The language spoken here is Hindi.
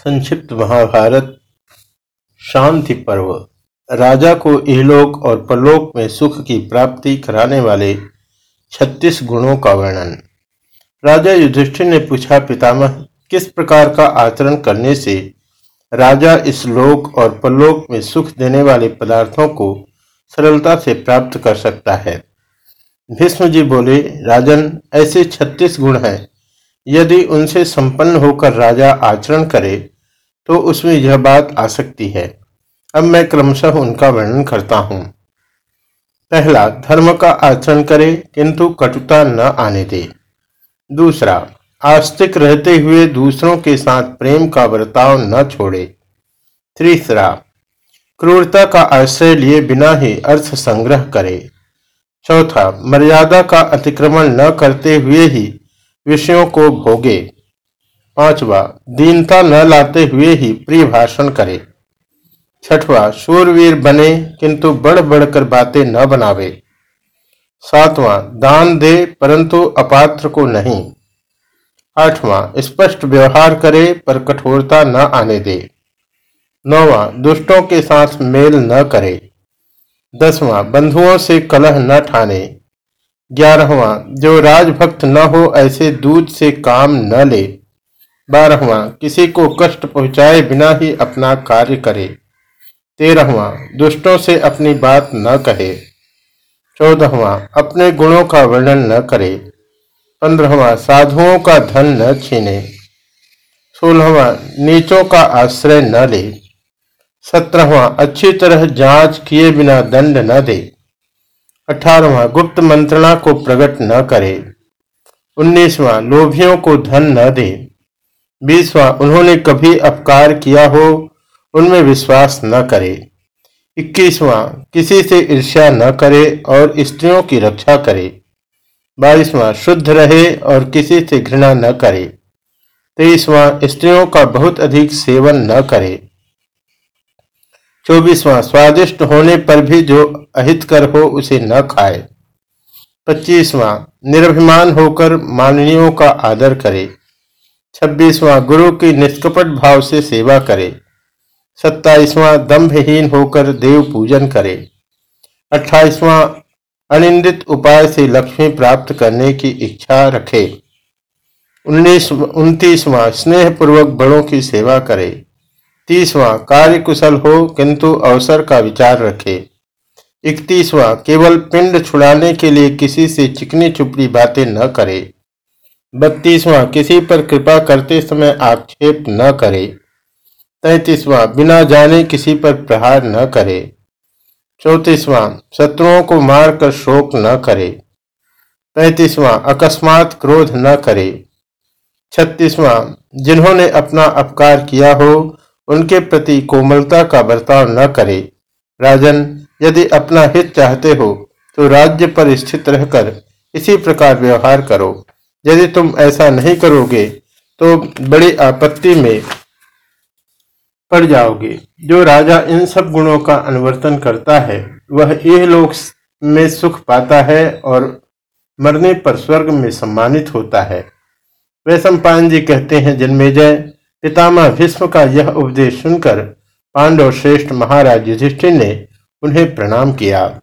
संक्षिप्त महाभारत, शांति पर्व। राजा को इहलोक और परलोक में सुख की प्राप्ति कराने वाले छत्तीस गुणों का वर्णन। राजा युधिष्ठिर ने पूछा, पितामह, किस प्रकार का आचरण करने से राजा इस लोक और परलोक में सुख देने वाले पदार्थों को सरलता से प्राप्त कर सकता है? भीष्म जी बोले, राजन, ऐसे छत्तीस गुण हैं यदि उनसे संपन्न होकर राजा आचरण करे तो उसमें यह बात आ सकती है। अब मैं क्रमशः उनका वर्णन करता हूँ। पहला, धर्म का आचरण करे, किंतु कटुता न आने दे। दूसरा, आस्तिक रहते हुए दूसरों के साथ प्रेम का बर्ताव न छोड़े। तीसरा, क्रूरता का आश्रय लिए बिना ही अर्थ संग्रह करे। चौथा, मर्यादा का अतिक्रमण न करते हुए ही विषयों को भोगे। पांचवा, दीनता न लाते हुए ही प्रिय भाषण करे। छठवा, शूरवीर बने, किंतु बढ़ बढ़कर बातें न बनावे। सातवां, दान दे, परंतु अपात्र को नहीं। आठवां, स्पष्ट व्यवहार करे, पर कठोरता न आने दे। नौवां, दुष्टों के साथ मेल न करे। दसवां, बंधुओं से कलह न ठाने। ग्यारहवा, जो राजभक्त न हो ऐसे दूध से काम न ले। बारहवा, किसी को कष्ट पहुँचाए बिना ही अपना कार्य करे। तेरहवा, दुष्टों से अपनी बात न कहे। चौदहवा, अपने गुणों का वर्णन न करे। पंद्रहवा, साधुओं का धन न छीने। सोलहवा, नीचों का आश्रय न ले। सत्रहवा, अच्छी तरह जाँच किए बिना दंड न दे। अठारहवा गुप्त मंत्रणा को प्रकट न करे। उन्नीसवा, लोभियों को धन न दे। बीसवा, उन्होंने कभी अपकार किया हो, उनमें विश्वास न करे। इक्कीसवा, किसी से ईर्ष्या न करे और स्त्रियों की रक्षा करे। बाईसवा, शुद्ध रहे और किसी से घृणा न करे। तेईसवा, स्त्रियों का बहुत अधिक सेवन न करे। चौबीसवां, स्वादिष्ट होने पर भी जो अहितकर हो उसे न खाए। पच्चीसवां, निर्भिमान होकर माननीयों का आदर करे। छब्बीसवां, गुरु की निष्कपट भाव से सेवा करे। सत्ताईसवां, दम्भहीन होकर देव पूजन करे। अट्ठाईसवां, अनिंदित उपाय से लक्ष्मी प्राप्त करने की इच्छा रखे। उन्नीस, उनतीसवां स्नेह पूर्वक बड़ों की सेवा करे। तीसवा, कार्य कुशल हो, किंतु अवसर का विचार रखे। इकतीसवा, केवल पिंड छुड़ाने के लिए किसी से चिकनी चुपड़ी बातें न करे। बत्तीसवा, किसी पर कृपा करते समय आक्षेप न करे। तैतीसवा, बिना जाने किसी पर प्रहार न करे। चौतीसवा, शत्रुओं को मारकर शोक न करे। पैतीसवा, अकस्मात क्रोध न करे। छत्तीसवा, जिन्होंने अपना अपकार किया हो, उनके प्रति कोमलता का बर्ताव न करे। राजन यदि अपना हित चाहते हो तो राज्य पर स्थित रहकर इसी प्रकार व्यवहार करो। यदि तुम ऐसा नहीं करोगे तो बड़ी आपत्ति में पड़ जाओगे। जो राजा इन सब गुणों का अनुवर्तन करता है, वह यह लोक में सुख पाता है और मरने पर स्वर्ग में सम्मानित होता है। वैश्व जी कहते हैं, जन्मेजय, पितामह भीष्म का यह उपदेश सुनकर पांडव श्रेष्ठ महाराज युधिष्ठिर ने उन्हें प्रणाम किया।